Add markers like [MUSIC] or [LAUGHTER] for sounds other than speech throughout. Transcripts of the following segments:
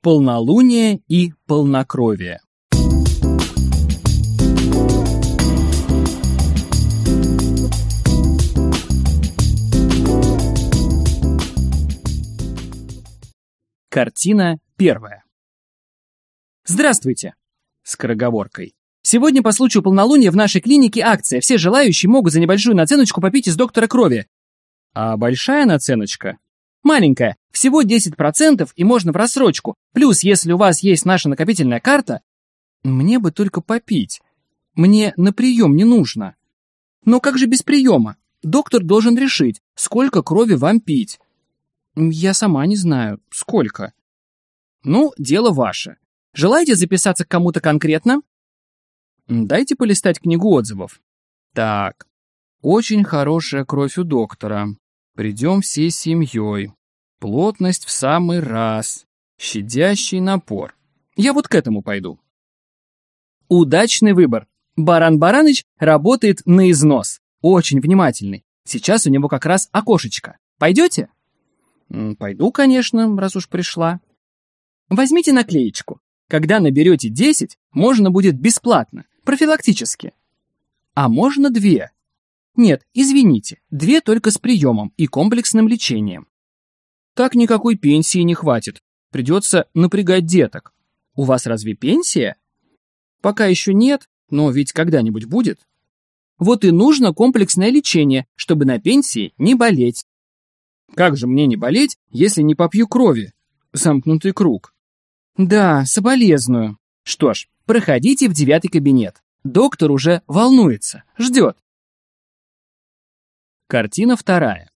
Полнолуние и полнокровие. Картина первая. Здравствуйте! Скороговоркой. Сегодня по случаю полнолуния в нашей клинике акция. Все желающие могут за небольшую наценочку попить из доктора крови. А большая наценочка? Маленькая, всего 10% и можно в рассрочку. Плюс, если у вас есть наша накопительная карта, мне бы только попить. Мне на прием не нужно. Но как же без приема? Доктор должен решить, сколько крови вам пить. Я сама не знаю, сколько. Ну, дело ваше. Желаете записаться к кому-то конкретно? Дайте полистать книгу отзывов. Так, очень хорошая кровь у доктора. Придем всей семьей. Плотность в самый раз. Щадящий напор. Я вот к этому пойду. Удачный выбор. Баран Бараныч работает на износ. Очень внимательный. Сейчас у него как раз окошечко. Пойдете? Пойду, конечно, раз уж пришла. Возьмите наклеечку. Когда наберете 10, можно будет бесплатно, профилактически. А можно две. Нет, извините, две только с приемом и комплексным лечением. Так никакой пенсии не хватит. Придется напрягать деток. У вас разве пенсия? Пока еще нет, но ведь когда-нибудь будет. Вот и нужно комплексное лечение, чтобы на пенсии не болеть. Как же мне не болеть, если не попью крови? Замкнутый круг. Да, соболезную. Что ж, проходите в девятый кабинет. Доктор уже волнуется, ждет. Картина вторая.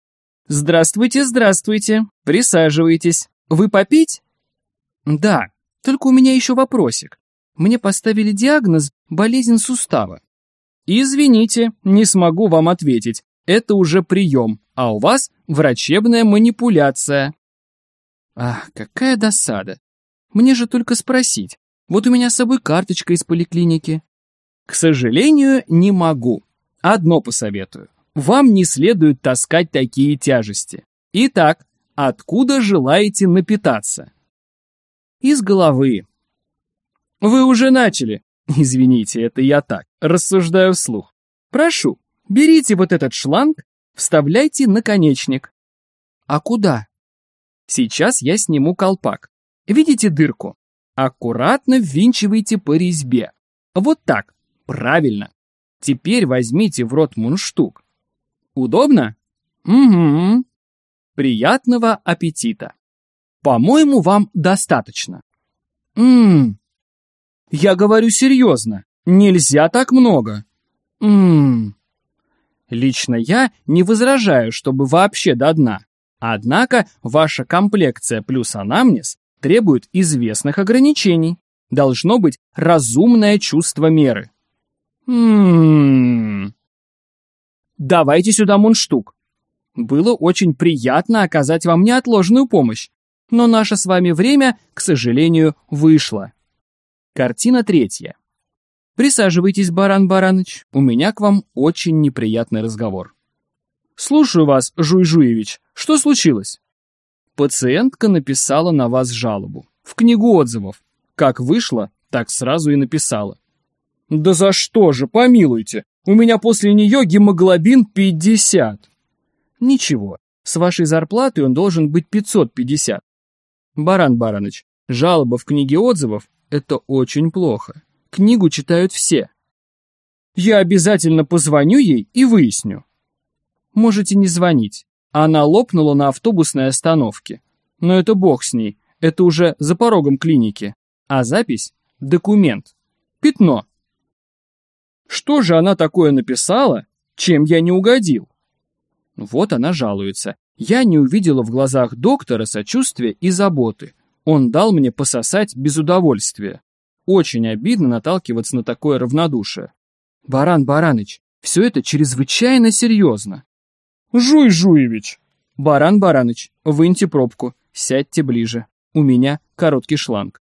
Здравствуйте, здравствуйте. Присаживайтесь. Вы попить? Да, только у меня еще вопросик. Мне поставили диагноз болезнь сустава. Извините, не смогу вам ответить. Это уже прием, а у вас врачебная манипуляция. Ах, какая досада. Мне же только спросить. Вот у меня с собой карточка из поликлиники. К сожалению, не могу. Одно посоветую вам не следует таскать такие тяжести. Итак, откуда желаете напитаться? Из головы. Вы уже начали. [LAUGHS] Извините, это я так, рассуждаю вслух. Прошу, берите вот этот шланг, вставляйте наконечник. А куда? Сейчас я сниму колпак. Видите дырку? Аккуратно ввинчивайте по резьбе. Вот так, правильно. Теперь возьмите в рот мундштук. Удобно? Угу. Приятного аппетита. По-моему, вам достаточно. Ммм. Я говорю серьезно. Нельзя так много. Ммм. Лично я не возражаю, чтобы вообще до дна. Однако ваша комплекция плюс анамнез требует известных ограничений. Должно быть разумное чувство меры. Ммм. Давайте сюда мундштук. Было очень приятно оказать вам неотложную помощь, но наше с вами время, к сожалению, вышло. Картина третья. Присаживайтесь, Баран Бараныч, у меня к вам очень неприятный разговор. Слушаю вас, Жуй-Жуевич, что случилось? Пациентка написала на вас жалобу. В книгу отзывов. Как вышло, так сразу и написала. Да за что же, помилуйте, у меня после нее гемоглобин 50. Ничего, с вашей зарплатой он должен быть 550. Баран Бараныч, жалоба в книге отзывов – это очень плохо. Книгу читают все. Я обязательно позвоню ей и выясню. Можете не звонить. Она лопнула на автобусной остановке. Но это бог с ней, это уже за порогом клиники. А запись – документ. Пятно. Что же она такое написала, чем я не угодил? Вот она жалуется. Я не увидела в глазах доктора сочувствия и заботы. Он дал мне пососать без удовольствия. Очень обидно наталкиваться на такое равнодушие. Баран Бараныч, все это чрезвычайно серьезно. Жуй, Жуевич. Баран Бараныч, выньте пробку, сядьте ближе. У меня короткий шланг.